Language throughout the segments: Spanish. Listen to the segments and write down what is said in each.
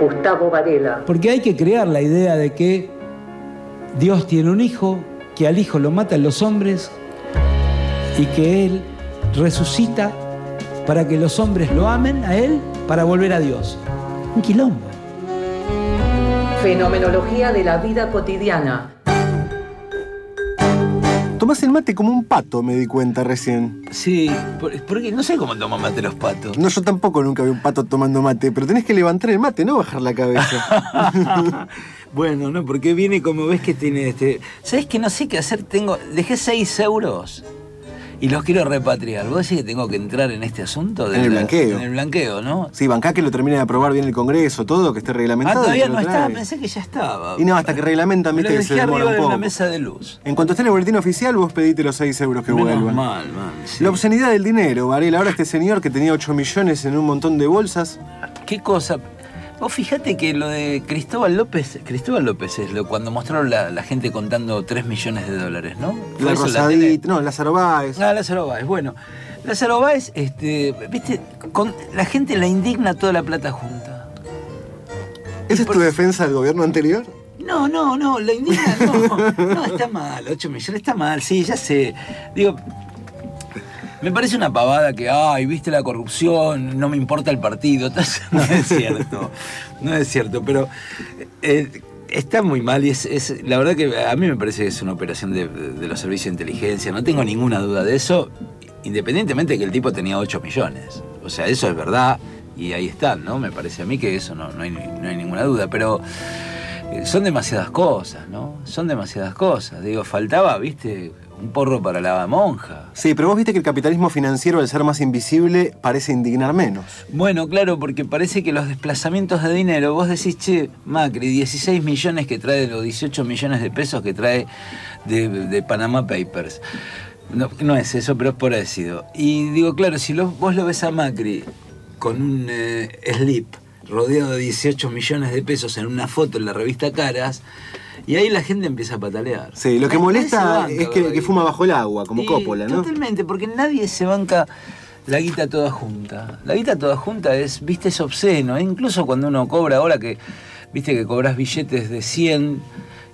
Gustavo Varela. Porque hay que crear la idea de que Dios tiene un hijo, que al hijo lo matan los hombres y que Él resucita para que los hombres lo amen a Él para volver a Dios. Un quilombo. Fenomenología de la vida cotidiana. Tomás el mate como un pato, me di cuenta recién. Sí, por- porque no sé cómo toman mate los patos. No, yo tampoco nunca vi un pato tomando mate, pero tenés que levantar el mate, no bajar la cabeza. Bueno, no, porque viene como ves que tiene este. ¿Sabes que no sé qué hacer? Tengo. Dejé 6 euros y los quiero repatriar. ¿Vos decís que tengo que entrar en este asunto? de En el la- blanqueo. En el blanqueo, ¿no? sí, bancá que lo termine de aprobar bien el Congreso, todo, que esté Ah, reglamentado. todavía y te no trae. pensé que ya estaba. Y no, hasta que reglamentan, viste que se demora un de poco. una mesa de luz. En cuanto esté en el boletín oficial, vos pedite los 6 euros que Menos vuelvan. mal, man. sí. La obscenidad del dinero, Varela. Ahora este señor que tenía 8 millones en un montón de bolsas. ¿Qué cosa? Vos fijate que lo de Cristóbal López, Cristóbal López es lo cuando mostraron la, la gente contando 3 millones de dólares, ¿no? ¿Fue La eso la Rosadita, no, Lázaro Báez. Ah, Lázaro Báez. Bueno, Lázaro Báez, este, viste, con, la gente la indigna toda la plata junta. ¿Esa es tu defensa del gobierno anterior? No, no, no, la indigna no. No, está mal, 8 millones, está mal, sí, ya sé. Digo, me parece una pavada que, ay, viste la corrupción, no me importa el partido. No es cierto, no es cierto, pero eh, está muy mal y es, la verdad que a mí me parece que es una operación de, los servicios de inteligencia, no tengo ninguna duda de eso, independientemente de que el tipo tenía 8 millones. O sea, eso es verdad y ahí están, ¿no? Me parece a mí que eso no, no hay ninguna duda, pero eh, son demasiadas cosas, ¿no? Son demasiadas cosas. Digo, faltaba, viste, un porro para la monja. Sí, pero vos viste que el capitalismo financiero, al ser más invisible, parece indignar menos. Bueno, claro, porque parece que los desplazamientos de dinero, vos decís, che, Macri, 16 millones que trae, los 18 millones de pesos que trae de, de Panama Papers. No, no es eso, pero es parecido. Y digo, claro, si lo- vos lo ves a Macri con un eh, slip rodeado de 18 millones de pesos en una foto en la revista Caras, y ahí la gente empieza a patalear. Sí, lo que Nadie molesta banca, es que, fuma bajo el agua, como Sí, Coppola, ¿no? Totalmente, porque nadie se banca la guita toda junta. La guita toda junta es, viste, es obsceno. ¿eh? Incluso cuando uno cobra ahora que, viste, que cobras billetes de 100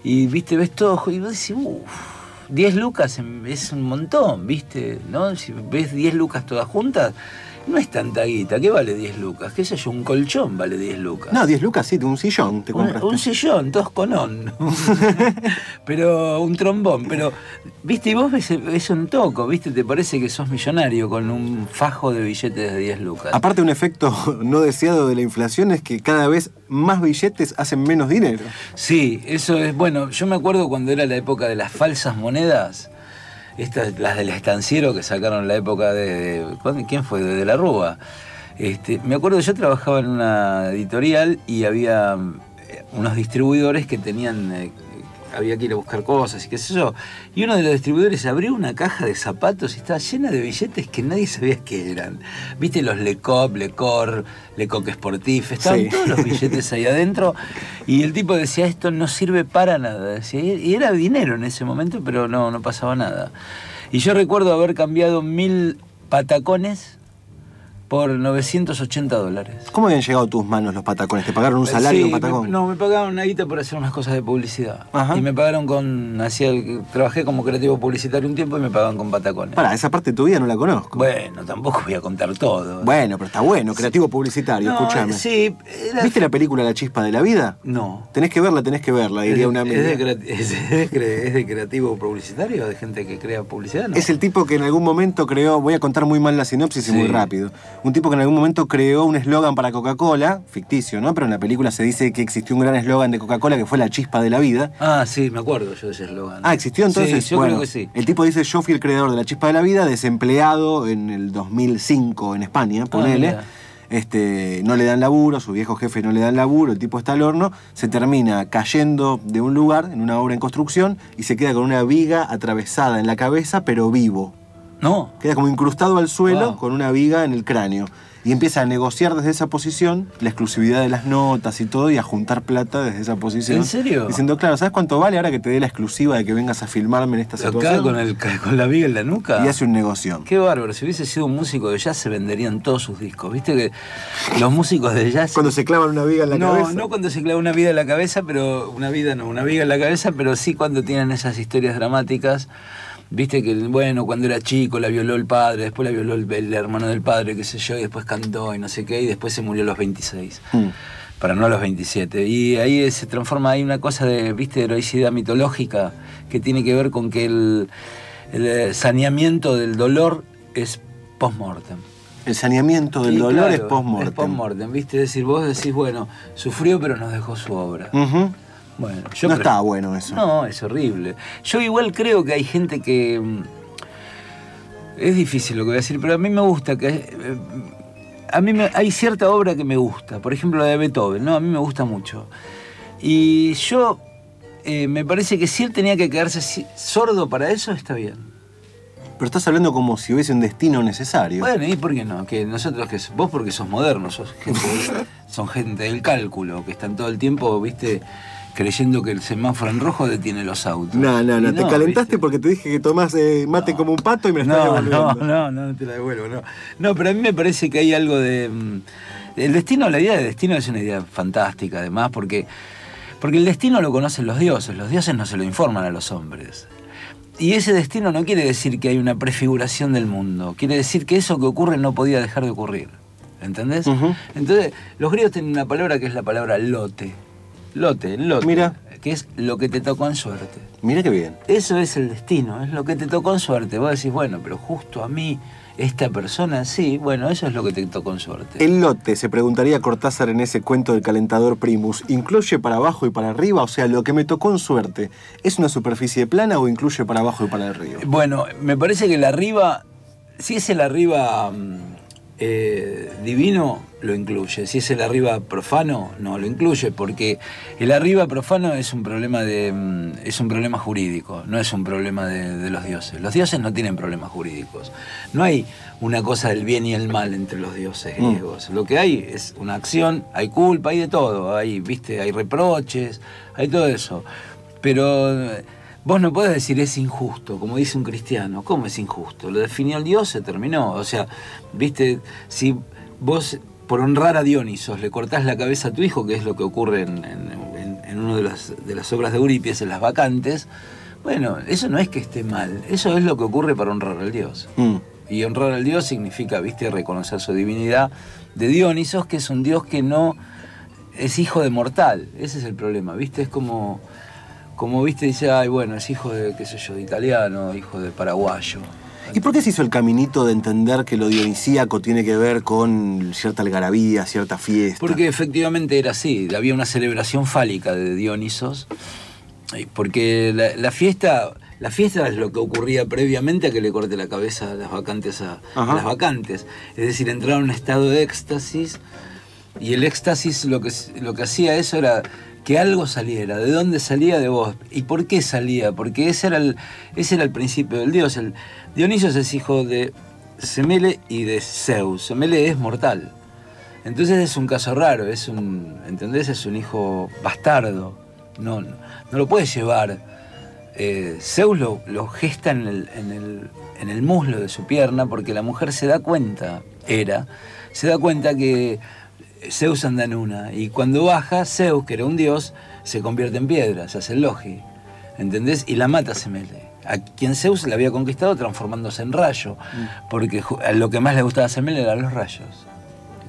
y, viste, ves todo y vos decís, uff, 10 lucas es un montón, viste, ¿no? Si ves 10 lucas todas juntas, no es tanta guita. ¿Qué vale 10 lucas? ¿Qué sé yo? Un colchón vale 10 lucas. No, 10 lucas, sí, un sillón te Un, compraste. un sillón, dos conón. pero un trombón. Pero, viste, y vos ves, ves un toco, viste, te parece que sos millonario con un fajo de billetes de 10 lucas. Aparte, un efecto no deseado de la inflación es que cada vez más billetes hacen menos dinero. Sí, eso es bueno. Yo me acuerdo cuando era la época de las falsas monedas. Estas, las del estanciero que sacaron en la época de. de- ¿cuándo- ¿Quién fue? De, la Rúa. Este, me acuerdo, yo trabajaba en una editorial y había eh, unos distribuidores que tenían. Había que ir a buscar cosas y qué sé yo. Y uno de los distribuidores abrió una caja de zapatos y estaba llena de billetes que nadie sabía qué eran. ¿Viste los Lecop, Lecor, Lecoq Sportif? Estaban Sí. todos los billetes ahí adentro. Y el tipo decía, esto no sirve para nada. Decía, y era dinero en ese momento, pero no, no pasaba nada. Y yo recuerdo haber cambiado mil patacones por 980 dólares. ¿Cómo habían llegado a tus manos los patacones? ¿Te pagaron un salario Sí, en patacón? me- no, me pagaron una guita por hacer unas cosas de publicidad. Ajá. Y me pagaron con. Hacía, trabajé como creativo publicitario un tiempo y me pagaban con patacones. Pará, esa parte de tu vida no la conozco. Bueno, tampoco voy a contar todo. Bueno, pero está bueno, creativo publicitario, No, escúchame. Sí, era- ¿Viste la película La chispa de la vida? No. Tenés que verla, tenés que verla, ¿Es diría de, una amiga. es de es de- es de- es creativo publicitario? ¿De gente que crea publicidad? No. Es el tipo que en algún momento creó, voy a contar muy mal la sinopsis y muy rápido. Un tipo que en algún momento creó un eslogan para Coca-Cola, ficticio, ¿no? Pero en la película se dice que existió un gran eslogan de Coca-Cola que fue la chispa de la vida. Ah, sí, me acuerdo yo de ese eslogan. Ah, existió entonces. Sí, yo Bueno, creo que sí. El tipo dice, yo fui el creador de la chispa de la vida, desempleado en el 2005 en España, ponele. mira. este, no le dan laburo, su viejo jefe no le dan laburo, el tipo está al horno, se termina cayendo de un lugar en una obra en construcción y se queda con una viga atravesada en la cabeza, pero vivo. No. Queda como incrustado al suelo Wow. con una viga en el cráneo. Y empieza a negociar desde esa posición la exclusividad de las notas y todo y a juntar plata desde esa posición. ¿En serio? Diciendo, claro, ¿sabes cuánto vale ahora que te dé la exclusiva de que vengas a filmarme en esta Acá situación? con, el, con la viga en la nuca. Y hace un negocio. Qué bárbaro, si hubiese sido un músico de jazz se venderían todos sus discos. Viste que los músicos de jazz. Cuando se clavan una viga en la no, cabeza. no cuando se clava una vida en la cabeza, pero una vida no, una viga en la cabeza, pero sí cuando tienen esas historias dramáticas. Viste que, bueno, cuando era chico la violó el padre, después la violó el, el hermano del padre, qué sé yo, y después cantó y no sé qué, y después se murió a los 26, Mm. para no a los 27. Y ahí se transforma, hay una cosa de, viste, de heroicidad mitológica que tiene que ver con que el, el saneamiento del dolor es post-mortem. El saneamiento del Sí, dolor claro, es post-mortem. Es post-mortem, ¿viste? Es decir, vos decís, bueno, sufrió pero nos dejó su obra. Bueno, yo no está bueno eso. No, es horrible. Yo igual creo que hay gente que... mm, Es difícil lo que voy a decir, pero a mí me gusta que... eh, A mí me- hay cierta obra que me gusta, por ejemplo la de Beethoven, ¿no? A mí me gusta mucho. Y yo eh, me parece que si él tenía que quedarse sordo para eso, está bien. Pero estás hablando como si hubiese un destino necesario. Bueno, ¿y por qué no? Que nosotros, que vos porque sos modernos, sos gente, son gente del cálculo, que están todo el tiempo, viste, creyendo que el semáforo en rojo detiene los autos. No, no, no, te calentaste ¿viste? porque te dije que tomás eh, mate como un pato y me lo estás No, devolviendo. no, no, no, no te la devuelvo, no. No, pero a mí me parece que hay algo de... mm, El destino, la idea de destino es una idea fantástica, además, porque, porque el destino lo conocen los dioses, los dioses no se lo informan a los hombres. Y ese destino no quiere decir que hay una prefiguración del mundo, quiere decir que eso que ocurre no podía dejar de ocurrir. ¿Entendés? Entonces, los griegos tienen una palabra que es la palabra lote. Lote, lote. Mira. Que es lo que te tocó en suerte. Mira qué bien. Eso es el destino, es lo que te tocó en suerte. Vos decís, bueno, pero justo a mí, esta persona, sí, bueno, eso es lo que te tocó en suerte. El lote, se preguntaría Cortázar en ese cuento del calentador primus, ¿incluye para abajo y para arriba? O sea, lo que me tocó en suerte, ¿es una superficie plana o incluye para abajo y para arriba? Bueno, me parece que el arriba, si es el arriba mm, eh, divino, lo incluye. Si es el arriba profano, no lo incluye, porque el arriba profano es un problema de mm, es un problema jurídico, no es un problema de, de los dioses. Los dioses no tienen problemas jurídicos. No hay una cosa del bien y el mal entre los dioses Mm. griegos. Lo que hay es una acción, hay culpa, hay de todo, hay, viste, hay reproches, hay todo eso. Pero eh, vos no podés decir es injusto, como dice un cristiano. ¿Cómo es injusto? Lo definió el Dios, se terminó. O sea, viste, si vos por honrar a Dionisos le cortás la cabeza a tu hijo, que es lo que ocurre en, en, una de las, de las obras de Eurípides, en las vacantes, bueno, eso no es que esté mal, eso es lo que ocurre para honrar al Dios. Mm. Y honrar al Dios significa, viste, reconocer su divinidad de Dionisos, que es un Dios que no es hijo de mortal. Ese es el problema, viste, es como, como viste, dice, ay, bueno, es hijo de, qué sé yo, de italiano, hijo de paraguayo. ¿Y por qué se hizo el caminito de entender que lo dionisíaco tiene que ver con cierta algarabía, cierta fiesta? Porque efectivamente era así, había una celebración fálica de Dionisos, y porque la, la fiesta, la fiesta es lo que ocurría previamente a que le corte la cabeza a las vacantes a, las vacantes. Es decir, entrar en un estado de éxtasis, y el éxtasis lo que, lo que hacía eso era que algo saliera. ¿De dónde salía de vos? ¿Y por qué salía? Porque ese era el, ese era el principio del dios. El, Dionisios es hijo de Semele y de Zeus. Semele es mortal. Entonces es un caso raro, es un, ¿entendés? Es un hijo bastardo. No, no, lo puedes llevar. Eh, Zeus lo, lo gesta en el, en, el, en el muslo de su pierna porque la mujer se da cuenta, era, se da cuenta que Zeus anda en una. Y cuando baja, Zeus, que era un dios, se convierte en piedra, se hace el logi. ¿Entendés? Y la mata Semele. A quien Zeus le había conquistado transformándose en rayo. Porque ju- a lo que más le gustaba a Semele eran los rayos.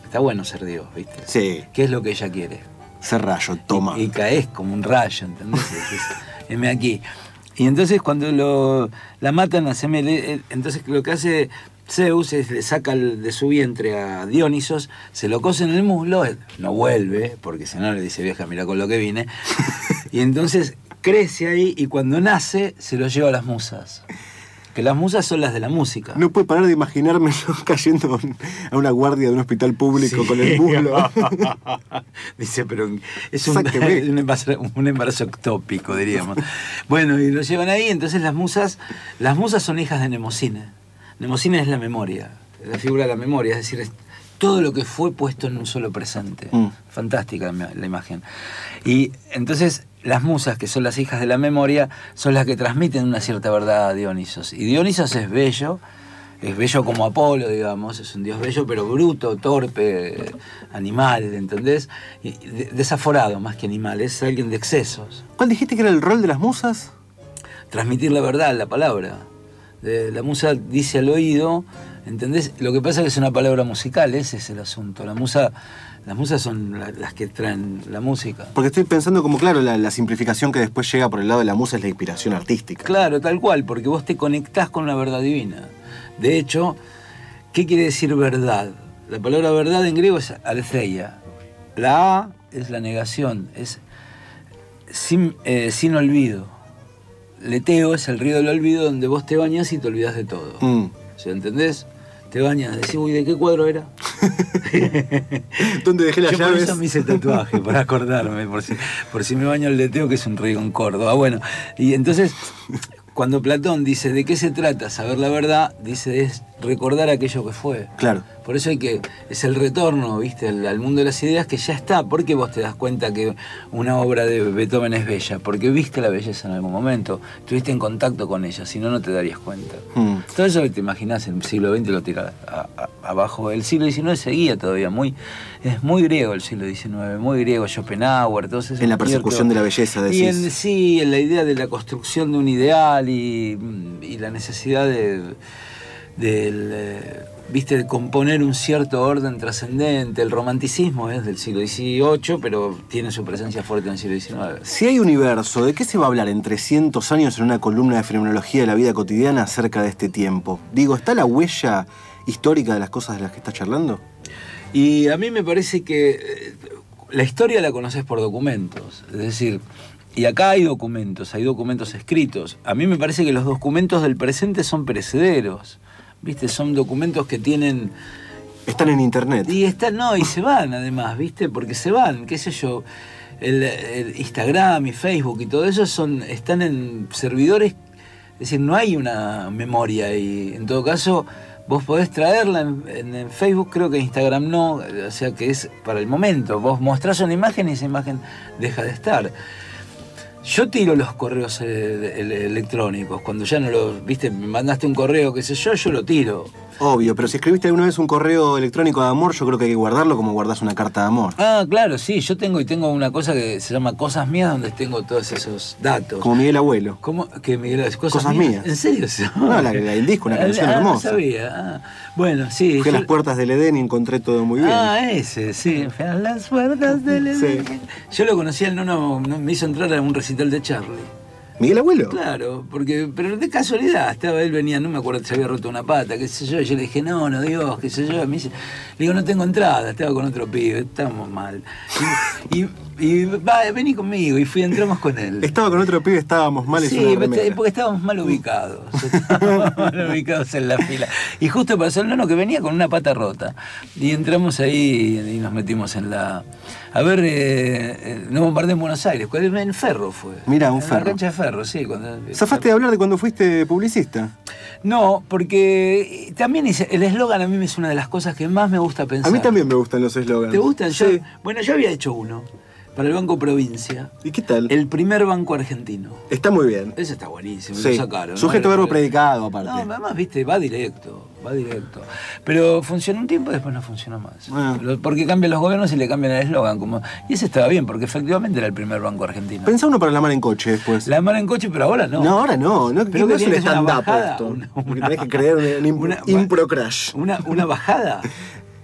Está bueno ser Dios, ¿viste? Sí, ¿Qué es lo que ella quiere? ser rayo, toma. Y, y caes como un rayo, ¿entendés? Heme aquí. Y entonces cuando lo, la matan a Semele, eh, entonces lo que hace Zeus le saca de su vientre a Dionisos, se lo cose en el muslo, él no vuelve, porque si no le dice vieja, mira con lo que vine. Y entonces crece ahí y cuando nace se lo lleva a las musas. Que las musas son las de la música. No puedo parar de imaginarme yo cayendo a una guardia de un hospital público Sí. con el muslo. Dice, pero es un embarazo, un embarazo ectópico, diríamos. bueno, y lo llevan ahí, entonces las musas, las musas son hijas de Nemocine. Nemocine es la memoria, la figura de la memoria, es decir, es- todo lo que fue puesto en un solo presente. Mm. Fantástica la imagen. Y entonces las musas, que son las hijas de la memoria, son las que transmiten una cierta verdad a Dionisos. Y Dionisos es bello, es bello como Apolo, digamos, es un dios bello, pero bruto, torpe, animal, ¿entendés? Y de- desaforado más que animal, es alguien de excesos. ¿Cuál dijiste que era el rol de las musas? Transmitir la verdad, la palabra. La musa dice al oído, ¿entendés? Lo que pasa es que es una palabra musical, ese es el asunto. La musa, las musas son la- las que traen la música. Porque estoy pensando como, claro, la, la simplificación que después llega por el lado de la musa es la inspiración artística. Claro, tal cual, porque vos te conectás con la verdad divina. De hecho, ¿qué quiere decir verdad? La palabra verdad en griego es aletheia. La A es la negación, es sin, eh, sin olvido. Leteo es el río del olvido donde vos te bañas y te olvidas de todo. Mm. O sea, ¿entendés? Te bañas, decís, uy, ¿de qué cuadro era? ¿Dónde dejé las Yo por llaves? eso me hice tatuaje, para acordarme, por si, por si me baño el leteo, que es un río en Córdoba. Bueno, y entonces, cuando Platón dice, ¿de qué se trata? Saber la verdad, dice, es recordar aquello que fue. Claro. Por eso hay que, es el retorno, ¿viste? Al, al mundo de las ideas que ya está. ¿Por qué vos te das cuenta que una obra de Beethoven es bella? Porque viste la belleza en algún momento, estuviste en contacto con ella, si no, no te darías cuenta. Mm. Todo eso que te imaginas en el siglo XX lo tira a- a- abajo. El siglo XIX seguía todavía muy. Es muy griego el siglo XIX, muy griego, Schopenhauer, eso. En la persecución de la belleza, Y decís. en, sí, en la idea de la construcción de un ideal y, y la necesidad de, del, eh, viste, de componer un cierto orden trascendente. El romanticismo es del siglo XVIII, pero tiene su presencia fuerte en el siglo XIX. Si hay universo, ¿de qué se va a hablar en 300 años en una columna de fenomenología de la vida cotidiana acerca de este tiempo? Digo, ¿está la huella histórica de las cosas de las que estás charlando? Y a mí me parece que eh, la historia la conoces por documentos. Es decir, y acá hay documentos, hay documentos escritos. A mí me parece que los documentos del presente son perecederos. ¿Viste? Son documentos que tienen. Están en internet. Y están, no, y se van además, ¿viste? Porque se van, qué sé yo. El, el Instagram y Facebook y todo eso son, están en servidores. Es decir, no hay una memoria y en todo caso vos podés traerla en, en- en Facebook, creo que en Instagram no, o sea que es para el momento. Vos mostrás una imagen y esa imagen deja de estar. Yo tiro los correos eh, electrónicos. Cuando ya no lo, viste, me mandaste un correo, qué sé yo, yo lo tiro. Obvio, pero si escribiste alguna vez un correo electrónico de amor, yo creo que hay que guardarlo como guardás una carta de amor. Ah, claro, sí, yo tengo y tengo una cosa que se llama Cosas Mías, donde tengo todos esos datos. Como Miguel Abuelo. ¿Cómo? Que Miguel, cosas, Cosas mías. ¿En serio? No, la- la del disco, una canción Ah, hermosa. No sabía. Ah, bueno, sí. Fui a las puertas del Edén y encontré todo muy bien. Ah, ese, sí. Fui a las puertas del Sí. Edén. Yo lo conocí, él no, no, no, me hizo entrar a un recital de Charlie. ¿Miguel Abuelo? Claro, porque, pero de casualidad, estaba él venía, no me acuerdo, se había roto una pata, qué sé yo, y yo le dije, no, no, Dios, qué sé yo, me dice, le digo, no tengo entrada, estaba con otro pibe, estábamos mal. Y, y- y, va, vení conmigo, y fui, entramos con él. Estaba con otro pibe, estábamos mal, es Sí, una porque remera. porque estábamos mal ubicados. Estábamos mal ubicados en la fila. Y justo pasó el nono que venía con una pata rota. Y entramos ahí y nos metimos en la. A ver, eh, eh, no bombardé en Buenos Aires. ¿cuál es? En Ferro fue. Mirá, un En Ferro. La cancha de Ferro, sí. Cuando, ¿Zafaste de hablar de cuando fuiste publicista? No, porque también hice- el eslogan a mí es una de las cosas que más me gusta pensar. A mí también me gustan los eslogans. ¿Te gustan? Yo- Sí. bueno, yo había hecho uno para el Banco Provincia. ¿Y qué tal? El primer banco argentino. Está muy bien. Ese está buenísimo, Sí. lo sacaron. ¿no? Sujeto El- verbo predicado, aparte. No, además, viste, va directo, va directo. Pero funcionó un tiempo y después no funcionó más. Ah. Porque cambian los gobiernos y le cambian el eslogan. Como... Y ese estaba bien, porque efectivamente era el primer banco argentino. Pensá uno para la mar en coche después. La mano en coche, pero ahora no. No, ahora no. No, Pero no es un stand-up esto. una- Porque tenés que creer un, un impro crash. Una, una bajada.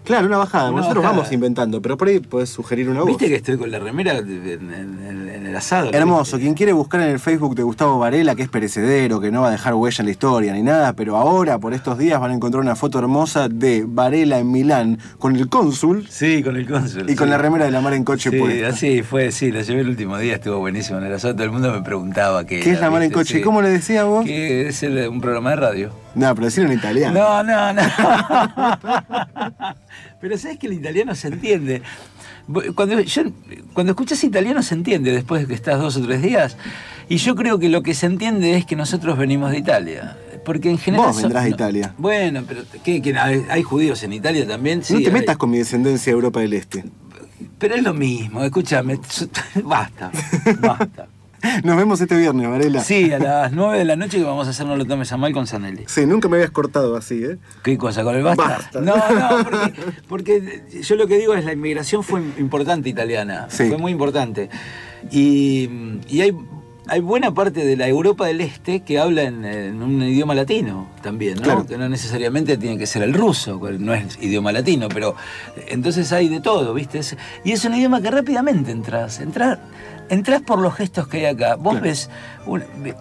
Claro, una bajada. Una Nosotros bajada. vamos inventando, pero por ahí podés sugerir una voz. ¿Viste que estoy con la remera en, en- en el asado? ¿lo Hermoso. Quien quiere buscar en el Facebook de Gustavo Varela, que es perecedero, que no va a dejar huella en la historia ni nada, pero ahora, por estos días, van a encontrar una foto hermosa de Varela en Milán con el cónsul Sí, con el cónsul. y con la remera de la mar en coche Sí, puesta. así fue, sí, la llevé el último día, estuvo buenísimo en el asado. Todo el mundo me preguntaba qué ¿Qué es la mar en coche? Sí. ¿Cómo le decías vos? Que es el- un programa de radio. No, pero decirlo en italiano. No, no, no. Pero sabes que el italiano se entiende. Cuando, yo- cuando escuchas italiano se entiende después de que estás dos o tres días. Y yo creo que lo que se entiende es que nosotros venimos de Italia. Porque en general. Vos son- vendrás de Italia. Bueno, pero ¿qué, qué, hay, hay judíos en Italia también? no Sí, te hay- metas con mi descendencia de Europa del Este. Pero es lo mismo, escúchame. Basta, basta. Nos vemos este viernes, Varela. Sí, a las 9 de la noche que vamos a hacer No lo tomes a mal con Sanelli. Sí, nunca me habías cortado así, ¿eh? ¿Qué cosa? ¿Con el basta? Basta. No, no, porque, porque yo lo que digo es la inmigración fue importante italiana. Sí. Fue muy importante. Y, y hay, hay buena parte de la Europa del Este que habla en, en un idioma latino también, ¿no? Claro. Que no necesariamente tiene que ser el ruso, no es idioma latino, pero entonces hay de todo, ¿viste? Es- y es un idioma que rápidamente entras. Entras, entras por los gestos que hay acá. Vos Claro. ves,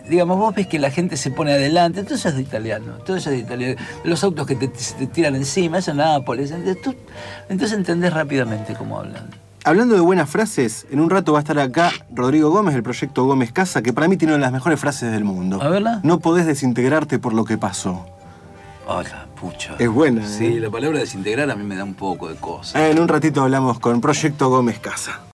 digamos, vos ves que la gente se pone adelante, todo eso es de italiano, todo eso es de italiano. Los autos que te, te tiran encima, eso es Nápoles. Entonces, tú- entonces entendés rápidamente cómo hablan. Hablando de buenas frases, en un rato va a estar acá Rodrigo Gómez del proyecto Gómez Casa, que para mí tiene una de las mejores frases del mundo. A verla. No podés desintegrarte por lo que pasó. Hola, pucha. Es buena, Sí, ¿eh? la palabra desintegrar a mí me da un poco de cosa. En un ratito hablamos con Proyecto Gómez Casa.